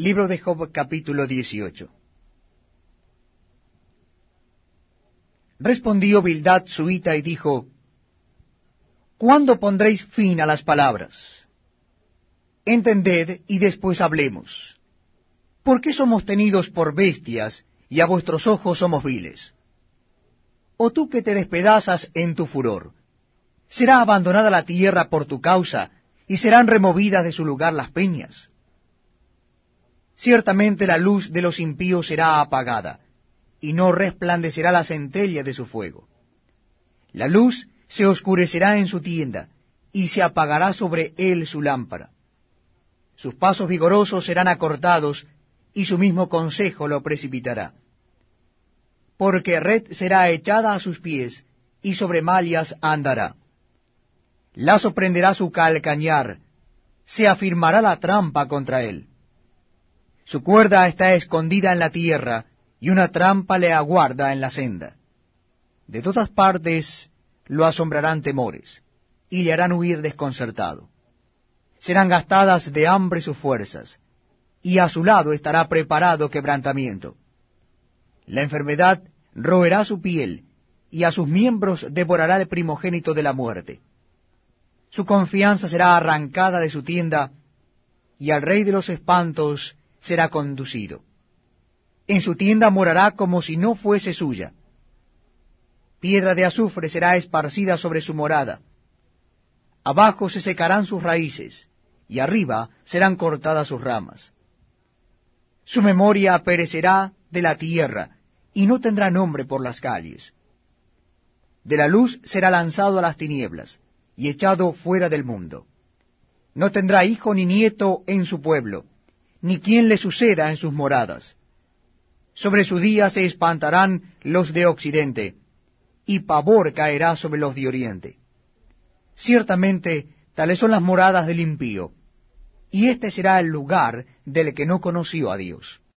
Libro de Job capítulo 18 Respondió Bildad suita y dijo, ¿Cuándo pondréis fin a las palabras? Entended y después hablemos. ¿Por qué somos tenidos por bestias y a vuestros ojos somos viles? ¿O tú que te despedazas en tu furor? ¿Será abandonada la tierra por tu causa y serán removidas de su lugar las peñas? Ciertamente la luz de los impíos será apagada, y no resplandecerá la centella de su fuego. La luz se oscurecerá en su tienda, y se apagará sobre él su lámpara. Sus pasos vigorosos serán acortados, y su mismo consejo lo precipitará. Porque red será echada a sus pies, y sobre malias andará. Lazo prenderá su calcañar, se afirmará la trampa contra él. Su cuerda está escondida en la tierra, y una trampa le aguarda en la senda. De todas partes lo asombrarán temores, y le harán huir desconcertado. Serán gastadas de hambre sus fuerzas, y a su lado estará preparado quebrantamiento. La enfermedad roerá su piel, y a sus miembros devorará el primogénito de la muerte. Su confianza será arrancada de su tienda, y al rey de los espantos será conducido. En su tienda morará como si no fuese suya. Piedra de azufre será esparcida sobre su morada. Abajo se secarán sus raíces, y arriba serán cortadas sus ramas. Su memoria perecerá de la tierra, y no tendrá nombre por las calles. De la luz será lanzado a las tinieblas, y echado fuera del mundo. No tendrá hijo ni nieto en su pueblo, ni quien le suceda en sus moradas. Sobre su día se espantarán los de occidente, y pavor caerá sobre los de oriente. Ciertamente tales son las moradas del impío, y este será el lugar del que no conoció a Dios.